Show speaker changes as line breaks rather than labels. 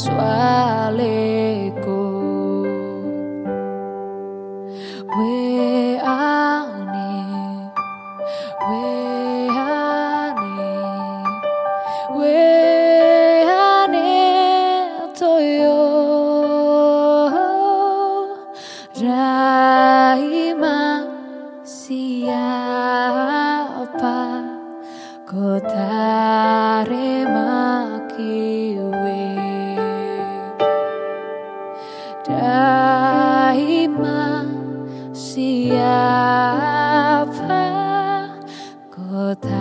tumeles waleko weane Wehane, wehane toyo. Raima siapa? Kotare makiwe Daima siapa kota